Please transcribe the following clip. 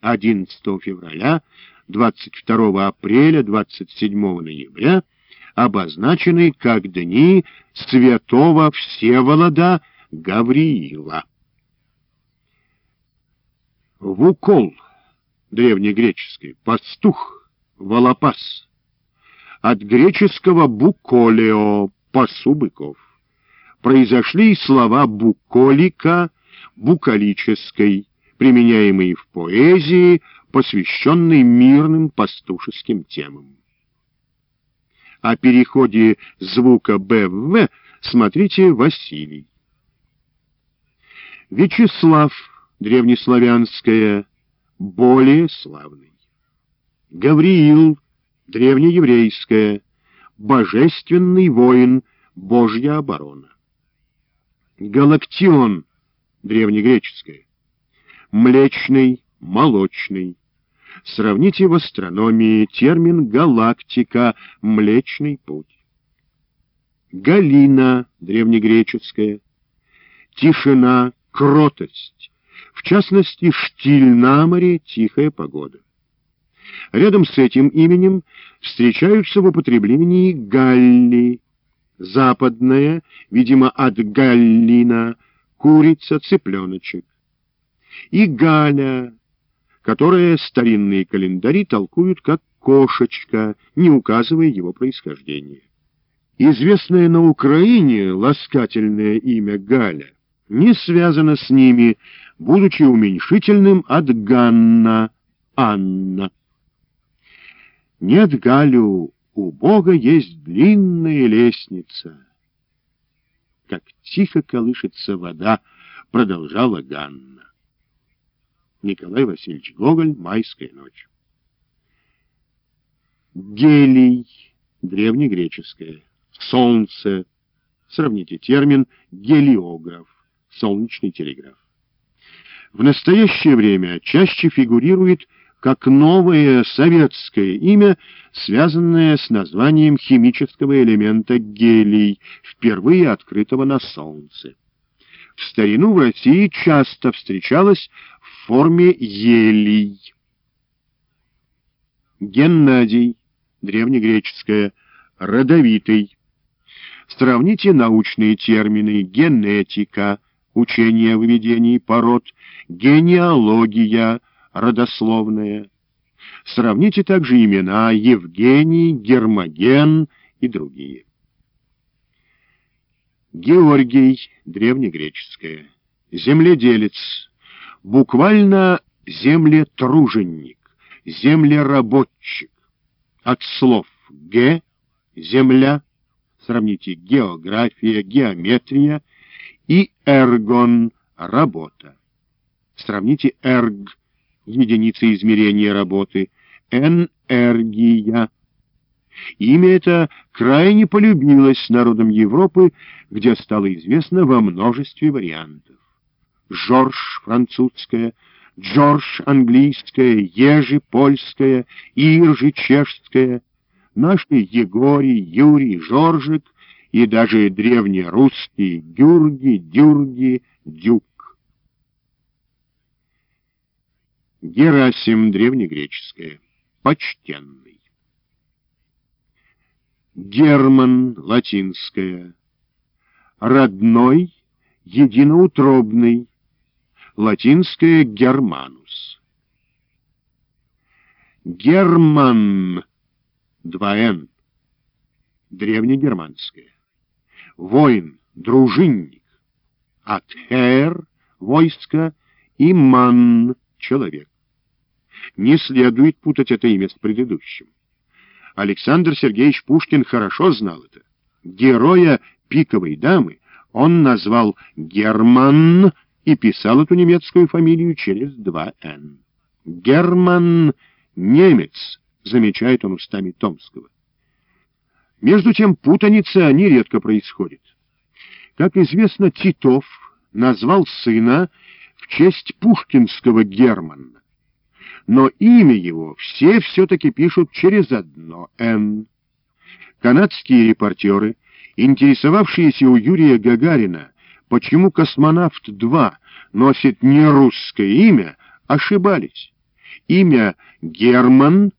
11 февраля, 22 апреля, 27 ноября обозначены как дни святого Всеволода Гавриила. Вукол, древнегреческий, пастух, волопас. От греческого буколео, пасу быков. Произошли слова буколика, букалической, применяемые в поэзии, посвященной мирным пастушеским темам. О переходе звука «б» в «в» смотрите Василий. Вячеслав, древнеславянское, более славный. Гавриил, древнееврейское, божественный воин, божья оборона. Галактион, древнегреческое, млечный, молочный. Сравните в астрономии термин «галактика» — «млечный путь». Галина, древнегреческая, тишина, кротость, в частности, штиль на море, тихая погода. Рядом с этим именем встречаются в употреблении галли, западная, видимо, от галлина, курица, цыпленочек, и галя, которое старинные календари толкуют как кошечка, не указывая его происхождение. Известное на Украине ласкательное имя Галя не связано с ними, будучи уменьшительным от Ганна, Анна. Нет, Галю, у Бога есть длинная лестница. Как тихо колышется вода, продолжала Ганна. Николай Васильевич Гоголь «Майская ночь». Гелий, древнегреческое, солнце. Сравните термин гелиограф, солнечный телеграф. В настоящее время чаще фигурирует как новое советское имя, связанное с названием химического элемента гелий, впервые открытого на Солнце. В старину в России часто встречалось форме елей. Геннадий, древнегреческое, родовитый. Сравните научные термины генетика, учение о выведении пород, генеалогия, родословная. Сравните также имена Евгений, Гермоген и другие. Георгий, древнегреческое, земледелец, буквально землетруженник, землеработчик. От слов «ге» — земля, сравните география, геометрия и «эргон» — работа. Сравните «эрг» — единица измерения работы, «энергия» Имя это крайне полюбилось народам Европы, где стало известно во множестве вариантов. Жорж французская, Джордж английская, Ежи польская, Иржи чешская, наши Егорий, Юрий, Жоржик и даже древнерусские Гюрги, Дюрги, Дюк. Герасим древнегреческая, почтенный. Герман, латинское. Родной, единоутробный. Латинское германус. Герман, два «н». Древнегерманское. Воин, дружинник. От «хер» — войско и «ман» — человек. Не следует путать это имя с предыдущим. Александр Сергеевич Пушкин хорошо знал это. Героя «Пиковой дамы» он назвал Герман и писал эту немецкую фамилию через два «н». Герман — немец, замечает он устами Томского. Между тем путаница нередко происходит. Как известно, Титов назвал сына в честь пушкинского Германа но имя его все все-таки пишут через одно «Н». Канадские репортеры, интересовавшиеся у Юрия Гагарина, почему «Космонавт-2» носит не русское имя, ошибались. Имя Герман